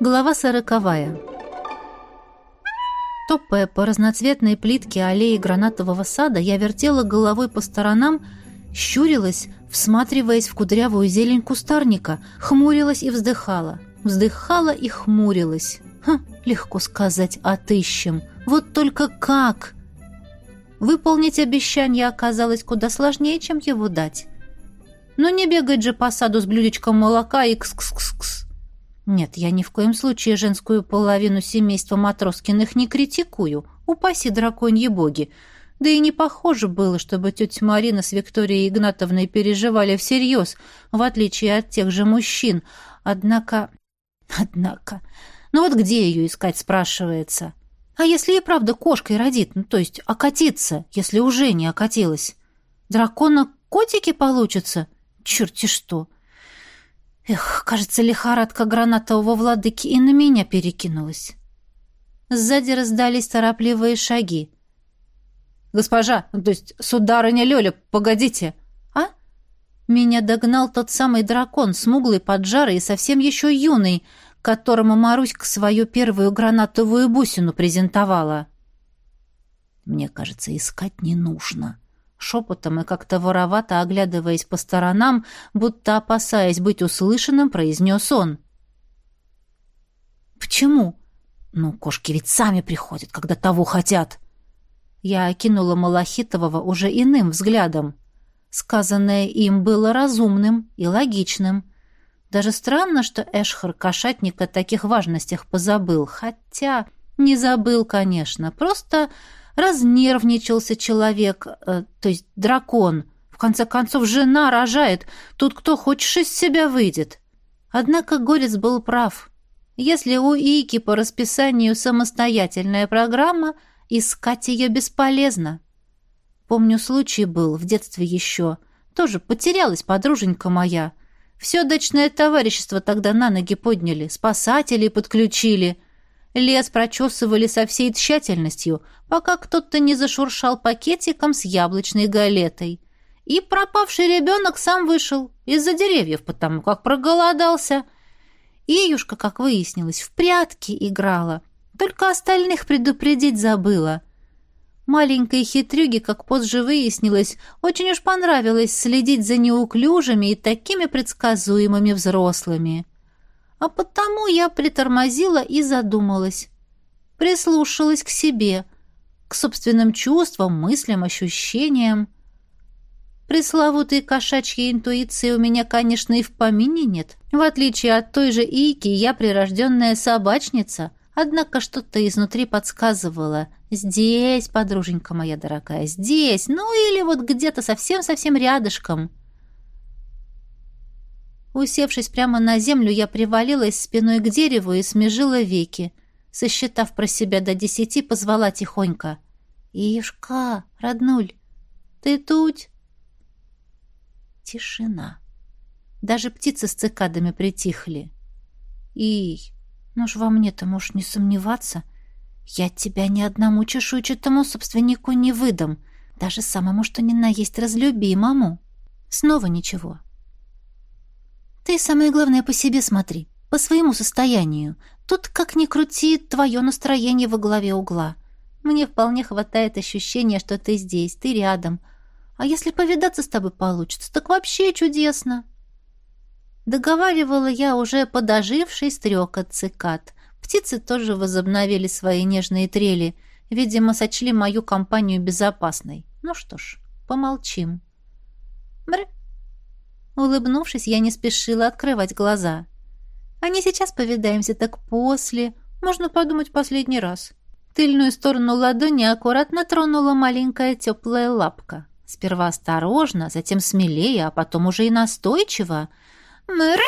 Глава сороковая. Топая по разноцветной плитке аллеи гранатового сада, я вертела головой по сторонам, щурилась, всматриваясь в кудрявую зелень кустарника, хмурилась и вздыхала. Вздыхала и хмурилась. Хм, легко сказать, отыщем. Вот только как? Выполнить обещание оказалось куда сложнее, чем его дать. Но не бегать же по саду с блюдечком молока и кс-кс-кс. Нет, я ни в коем случае женскую половину семейства Матроскиных не критикую. Упаси драконьи боги. Да и не похоже было, чтобы тетя Марина с Викторией Игнатовной переживали всерьез, в отличие от тех же мужчин. Однако... Однако... Ну вот где ее искать, спрашивается? А если и правда кошкой родит, ну то есть окатится, если уже не окатилась? Дракона котики получатся? Черти что! Эх, кажется, лихорадка гранатового владыки и на меня перекинулась. Сзади раздались торопливые шаги. «Госпожа, то есть сударыня Лёля, погодите!» «А?» Меня догнал тот самый дракон, смуглый, поджарый и совсем еще юный, которому Маруська свою первую гранатовую бусину презентовала. «Мне кажется, искать не нужно», Шепотом и как-то воровато, оглядываясь по сторонам, будто опасаясь быть услышанным, произнес он. «Почему?» «Ну, кошки ведь сами приходят, когда того хотят». Я окинула Малахитового уже иным взглядом. Сказанное им было разумным и логичным. Даже странно, что Эшхар кошатник о таких важностях позабыл. Хотя не забыл, конечно. Просто Разнервничался человек, э, то есть дракон. В конце концов, жена рожает. Тут кто хочешь из себя выйдет. Однако Горец был прав. Если у Ики по расписанию самостоятельная программа, искать ее бесполезно. Помню, случай был в детстве еще. Тоже потерялась подруженька моя. Все дачное товарищество тогда на ноги подняли, спасателей подключили — Лес прочесывали со всей тщательностью, пока кто-то не зашуршал пакетиком с яблочной галетой. И пропавший ребенок сам вышел из-за деревьев, потому как проголодался. Июшка, как выяснилось, в прятки играла, только остальных предупредить забыла. Маленькой хитрюге, как позже выяснилось, очень уж понравилось следить за неуклюжими и такими предсказуемыми взрослыми. А потому я притормозила и задумалась. Прислушалась к себе, к собственным чувствам, мыслям, ощущениям. Пресловутой кошачьей интуиции у меня, конечно, и в помине нет. В отличие от той же Ики, я прирожденная собачница, однако что-то изнутри подсказывало. Здесь, подруженька моя дорогая, здесь, ну или вот где-то совсем-совсем рядышком. Усевшись прямо на землю, я привалилась спиной к дереву и смежила веки. Сосчитав про себя до десяти, позвала тихонько. «Ишка, роднуль, ты тут?» Тишина. Даже птицы с цикадами притихли. «Ий, ну ж во мне-то можешь не сомневаться. Я тебя ни одному чешуйчатому собственнику не выдам, даже самому, что ни на есть разлюбимому». Снова ничего. Ты самое главное по себе смотри, по своему состоянию. Тут, как ни крути, твое настроение во главе угла. Мне вполне хватает ощущения, что ты здесь, ты рядом. А если повидаться с тобой получится, так вообще чудесно. Договаривала я уже подоживший стрекот цикад. Птицы тоже возобновили свои нежные трели. Видимо, сочли мою компанию безопасной. Ну что ж, помолчим. Бры. Улыбнувшись, я не спешила открывать глаза. «А не сейчас повидаемся, так после. Можно подумать последний раз». Тыльную сторону ладони аккуратно тронула маленькая теплая лапка. Сперва осторожно, затем смелее, а потом уже и настойчиво. «Мэр!»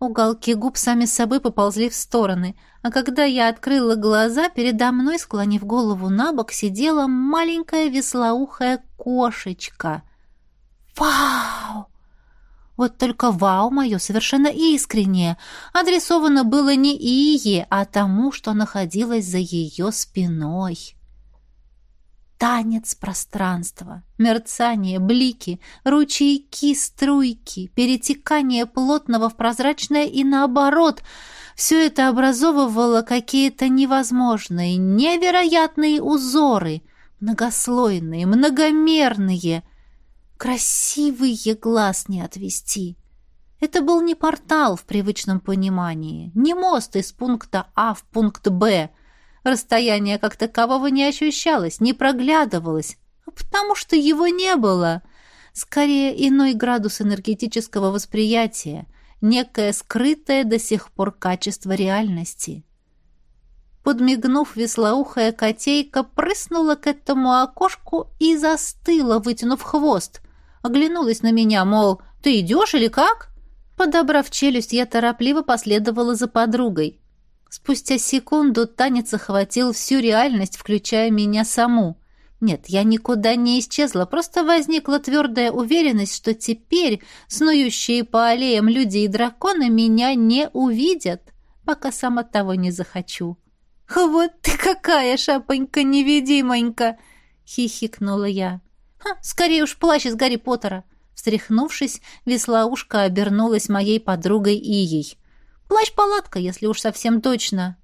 Уголки губ сами собой поползли в стороны, а когда я открыла глаза, передо мной, склонив голову на бок, сидела маленькая веслоухая кошечка. «Вау!» Вот только вау мое совершенно искреннее адресовано было не Ие, а тому, что находилось за ее спиной. Танец пространства, мерцание, блики, ручейки, струйки, перетекание плотного в прозрачное и наоборот — Все это образовывало какие-то невозможные, невероятные узоры, многослойные, многомерные. Красивые глаз не отвести. Это был не портал в привычном понимании, не мост из пункта А в пункт Б. Расстояние как такового не ощущалось, не проглядывалось, потому что его не было. Скорее, иной градус энергетического восприятия, некое скрытое до сих пор качество реальности. Подмигнув, веслоухая котейка прыснула к этому окошку и застыла, вытянув хвост. Оглянулась на меня, мол, «Ты идешь или как?» Подобрав челюсть, я торопливо последовала за подругой. Спустя секунду танец охватил всю реальность, включая меня саму. Нет, я никуда не исчезла, просто возникла твердая уверенность, что теперь снующие по аллеям люди и драконы меня не увидят, пока сама того не захочу. «Вот ты какая, шапонька-невидимонька!» — хихикнула я. «Ха, скорее уж плащ из Гарри Поттера!» Встряхнувшись, веслоушка обернулась моей подругой Ией. «Плащ-палатка, если уж совсем точно!»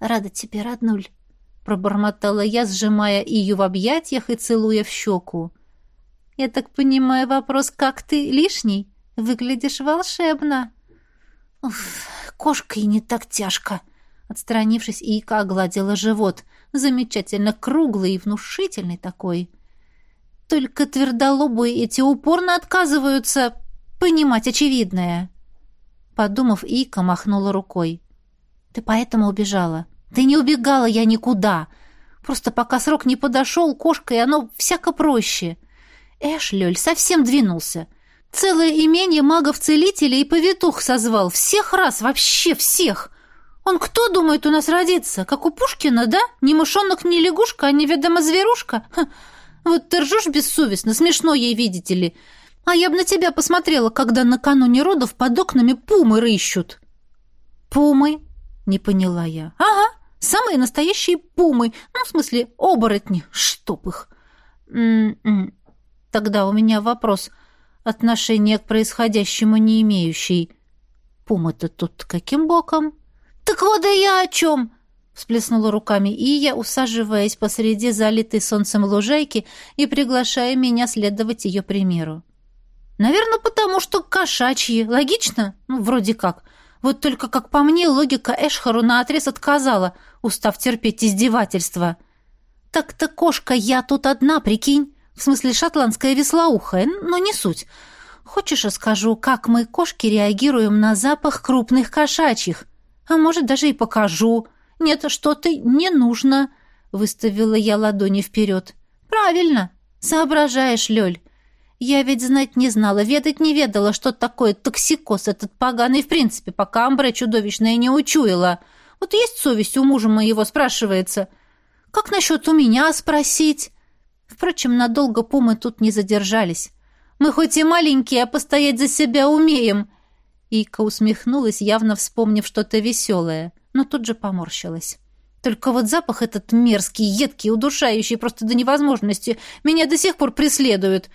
«Рада тебе, роднуль!» пробормотала я, сжимая Ию в объятиях и целуя в щеку. «Я так понимаю, вопрос «как ты?» лишний? Выглядишь волшебно!» «Уф, кошка и не так тяжко!» Отстранившись, Ика огладила живот. Замечательно круглый и внушительный такой. Только твердолобые эти упорно отказываются понимать очевидное. Подумав, Ика махнула рукой. «Ты поэтому убежала?» Да не убегала я никуда. Просто пока срок не подошел, кошка, и оно всяко проще. Эш, Лёль, совсем двинулся. Целое имение магов-целителей и повитух созвал. Всех раз, вообще всех. Он кто, думает, у нас родится? Как у Пушкина, да? Ни мышонок, ни лягушка, а неведомо зверушка? Ха. Вот ты ржешь бессовестно, смешно ей, видите ли. А я бы на тебя посмотрела, когда накануне родов под окнами пумы рыщут. Пумы? Не поняла я. Ага, Самые настоящие пумы. Ну, в смысле, оборотни. Чтоб их. М -м -м. Тогда у меня вопрос. Отношения к происходящему не имеющий. Пума-то тут каким боком? Так вот и я о чем! Всплеснула руками Ия, усаживаясь посреди залитой солнцем лужайки и приглашая меня следовать ее примеру. Наверное, потому что кошачьи. Логично? Ну, вроде как. Вот только, как по мне, логика Эшхару наотрез отказала, устав терпеть издевательства. «Так-то, кошка, я тут одна, прикинь. В смысле, шотландская веслоухая, но не суть. Хочешь, расскажу, как мы, кошки, реагируем на запах крупных кошачьих? А может, даже и покажу. Нет, что-то не нужно», — выставила я ладони вперед. «Правильно. Соображаешь, Лёль. Я ведь знать не знала, ведать не ведала, что такое токсикоз этот поганый в принципе, пока Амбре чудовищное не учуяла. Вот есть совесть у мужа моего, спрашивается. Как насчет у меня спросить? Впрочем, надолго пумы тут не задержались. Мы хоть и маленькие, а постоять за себя умеем. Ика усмехнулась, явно вспомнив что-то веселое, но тут же поморщилась. Только вот запах этот мерзкий, едкий, удушающий просто до невозможности меня до сих пор преследует.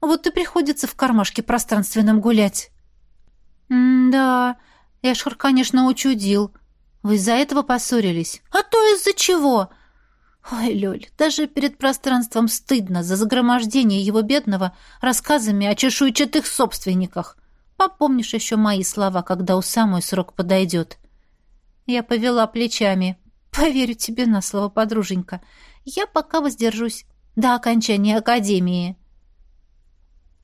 Вот и приходится в кармашке пространственном гулять. «Да, Эшхар, конечно, учудил. Вы из-за этого поссорились? А то из-за чего?» «Ой, Лёль, даже перед пространством стыдно за загромождение его бедного рассказами о чешуйчатых собственниках. Попомнишь еще мои слова, когда у самой срок подойдет?» Я повела плечами. «Поверю тебе на слово, подруженька. Я пока воздержусь до окончания академии»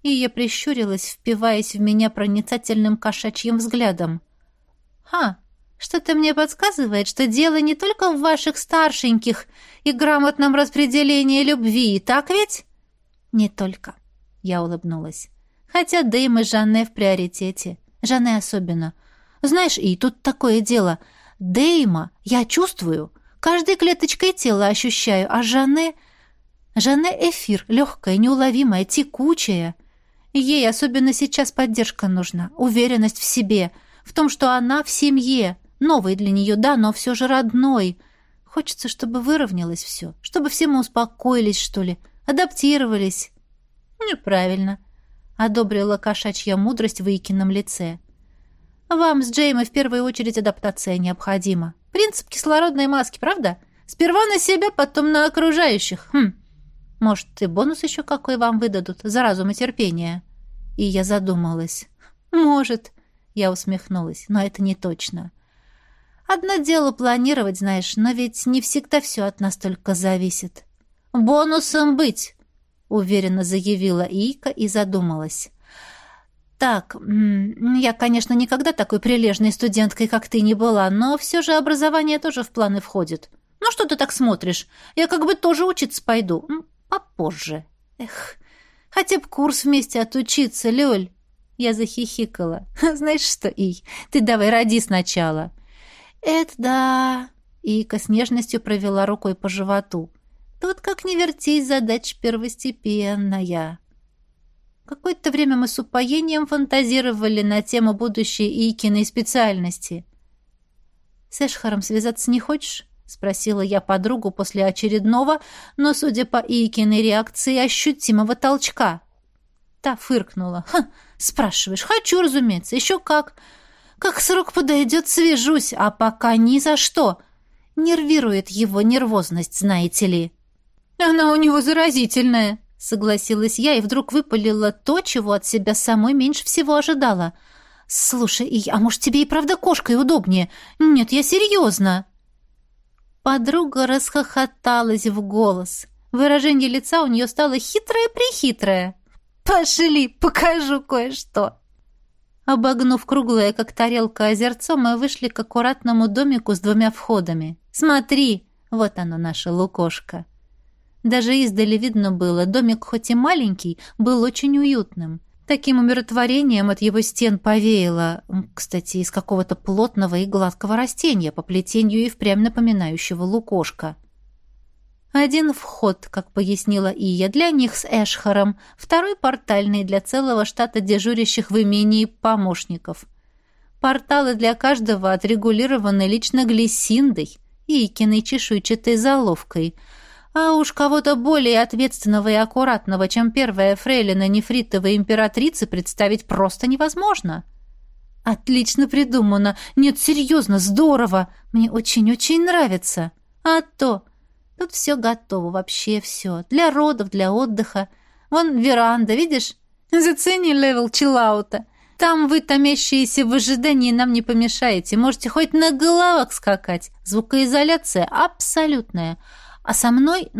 и я прищурилась, впиваясь в меня проницательным кошачьим взглядом. «Ха, что-то мне подсказывает, что дело не только в ваших старшеньких и грамотном распределении любви, так ведь?» «Не только», — я улыбнулась. «Хотя Дэйм и Жанне в приоритете. Жанне особенно. Знаешь, и тут такое дело. Дэйма я чувствую, каждой клеточкой тела ощущаю, а Жанне... Жанне эфир, легкая, неуловимая, текучая». Ей особенно сейчас поддержка нужна, уверенность в себе, в том, что она в семье, новой для нее, да, но все же родной. Хочется, чтобы выровнялось все, чтобы все мы успокоились, что ли, адаптировались. Неправильно, одобрила кошачья мудрость в Икином лице. Вам с Джеймой в первую очередь адаптация необходима. Принцип кислородной маски, правда? Сперва на себя, потом на окружающих. Хм. Может, и бонус еще какой вам выдадут за разум и терпение?» И я задумалась. «Может», — я усмехнулась, — «но это не точно». Одно дело планировать, знаешь, но ведь не всегда все от нас только зависит. «Бонусом быть!» — уверенно заявила Ика и задумалась. «Так, я, конечно, никогда такой прилежной студенткой, как ты, не была, но все же образование тоже в планы входит. Ну что ты так смотришь? Я как бы тоже учиться пойду. Попозже. Эх, хотя бы курс вместе отучиться, Лёль». Я захихикала. «Знаешь что, Ий, ты давай роди сначала». «Это да...» Ика с нежностью провела рукой по животу. «Тут, как ни вертись, задача первостепенная». Какое-то время мы с упоением фантазировали на тему будущей Икиной специальности. «С Эшхаром связаться не хочешь?» — спросила я подругу после очередного, но, судя по Икиной реакции, ощутимого толчка. Та фыркнула. «Ха, спрашиваешь, хочу, разумеется, еще как. Как срок подойдет, свяжусь, а пока ни за что. Нервирует его нервозность, знаете ли. Она у него заразительная, согласилась я и вдруг выпалила то, чего от себя самой меньше всего ожидала. Слушай, а может тебе и правда кошкой удобнее? Нет, я серьезно. Подруга расхохоталась в голос. Выражение лица у нее стало хитрое-прихитрое. «Пошли, покажу кое-что!» Обогнув круглое, как тарелка, озерцо, мы вышли к аккуратному домику с двумя входами. «Смотри! Вот оно, наше лукошко!» Даже издали видно было, домик хоть и маленький, был очень уютным. Таким умиротворением от его стен повеяло, кстати, из какого-то плотного и гладкого растения, по плетению и впрямь напоминающего лукошка. Один вход, как пояснила Ия, для них с Эшхаром, второй портальный для целого штата дежурящих в имении помощников. Порталы для каждого отрегулированы лично глиссиндой и Икиной чешуйчатой заловкой. А уж кого-то более ответственного и аккуратного, чем первая фрейлина нефритовой императрицы, представить просто невозможно. Отлично придумано. Нет, серьезно, здорово. Мне очень-очень нравится. А то... Тут все готово, вообще все. Для родов, для отдыха. Вон веранда, видишь? Зацени левел чиллаута. Там вы, томящиеся в ожидании, нам не помешаете. Можете хоть на головах скакать. Звукоизоляция абсолютная. А со мной,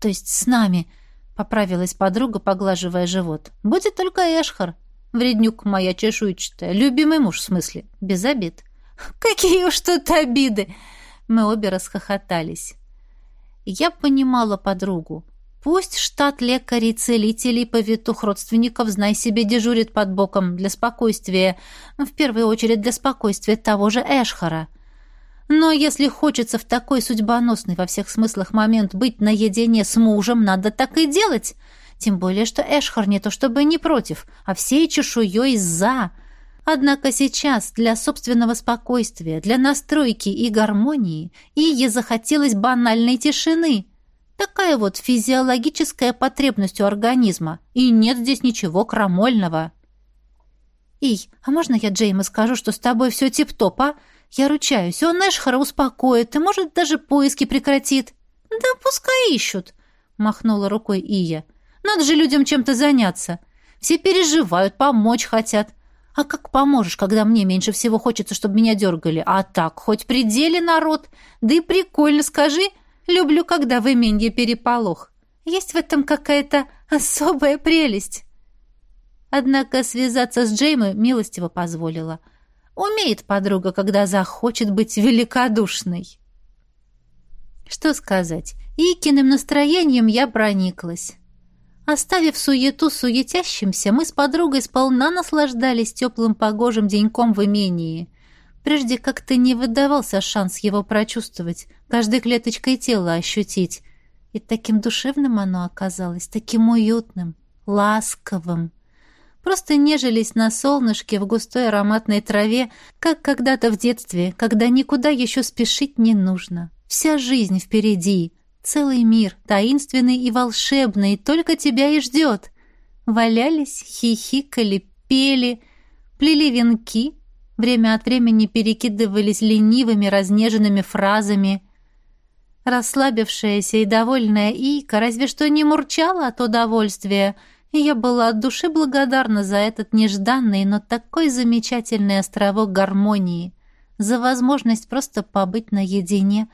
то есть с нами, поправилась подруга, поглаживая живот. Будет только Эшхар. Вреднюк моя чешуйчатая. Любимый муж, в смысле. Без обид. Какие уж тут обиды! Мы обе расхохотались. Я понимала подругу. Пусть штат лекарей, целителей, повитух родственников, знай себе, дежурит под боком для спокойствия, в первую очередь для спокойствия того же Эшхара. Но если хочется в такой судьбоносный во всех смыслах момент быть наедине с мужем, надо так и делать. Тем более, что Эшхар не то чтобы не против, а всей чешуей «за». Однако сейчас для собственного спокойствия, для настройки и гармонии Ие захотелось банальной тишины. Такая вот физиологическая потребность у организма, и нет здесь ничего крамольного. «Ий, а можно я Джейму скажу, что с тобой все тип-топ, а? Я ручаюсь, он Эшхара успокоит и, может, даже поиски прекратит». «Да пускай ищут», — махнула рукой Ия. «Надо же людям чем-то заняться. Все переживают, помочь хотят. А как поможешь, когда мне меньше всего хочется, чтобы меня дергали? А так, хоть пределе народ. Да и прикольно, скажи. Люблю, когда в именье переполох. Есть в этом какая-то особая прелесть. Однако связаться с Джеймой милостиво позволила. Умеет подруга, когда захочет быть великодушной. Что сказать, Икиным настроением я прониклась. Оставив суету суетящимся, мы с подругой сполна наслаждались теплым погожим деньком в имении. Прежде как-то не выдавался шанс его прочувствовать, каждой клеточкой тела ощутить. И таким душевным оно оказалось, таким уютным, ласковым. Просто нежились на солнышке в густой ароматной траве, как когда-то в детстве, когда никуда еще спешить не нужно. Вся жизнь впереди — Целый мир, таинственный и волшебный, только тебя и ждет. Валялись, хихикали, пели, плели венки, время от времени перекидывались ленивыми, разнеженными фразами. Расслабившаяся и довольная Ика разве что не мурчала от удовольствия, и я была от души благодарна за этот нежданный, но такой замечательный островок гармонии, за возможность просто побыть наедине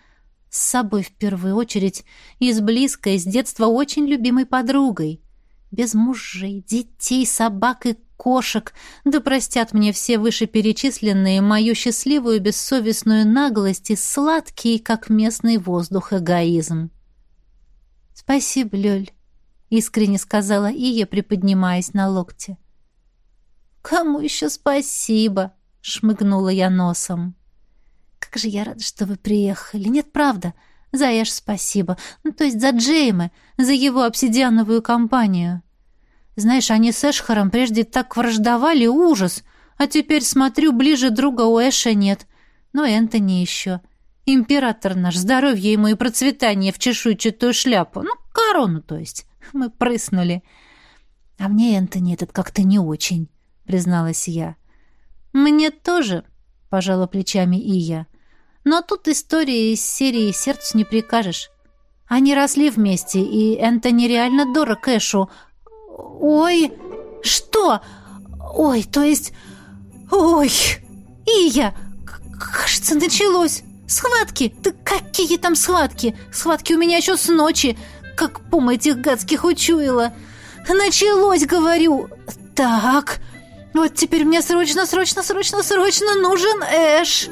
с собой в первую очередь и с близкой, с детства очень любимой подругой. Без мужей, детей, собак и кошек, да простят мне все вышеперечисленные мою счастливую бессовестную наглость и сладкий, как местный воздух, эгоизм. «Спасибо, Лёль», — искренне сказала Ия, приподнимаясь на локте. «Кому еще спасибо?» — шмыгнула я носом. «Как же я рада, что вы приехали. Нет, правда. За Эш спасибо. Ну, то есть за Джейма, за его обсидиановую компанию. Знаешь, они с Эшхаром прежде так враждовали, ужас. А теперь смотрю, ближе друга у Эша нет. Но Энтони еще. Император наш, здоровье ему и процветание в чешуйчатую шляпу. Ну, корону, то есть. Мы прыснули. А мне Энтони этот как-то не очень, призналась я. Мне тоже, пожала плечами и я. Но тут история из серии «Сердцу не прикажешь». Они росли вместе, и Энтони реально дорог Эшу, «Ой, что? Ой, то есть... Ой, Ия, кажется, началось. Схватки? Да какие там схватки? Схватки у меня еще с ночи, как пум этих гадских учуяла. Началось, говорю. Так, вот теперь мне срочно, срочно, срочно, срочно нужен Эш».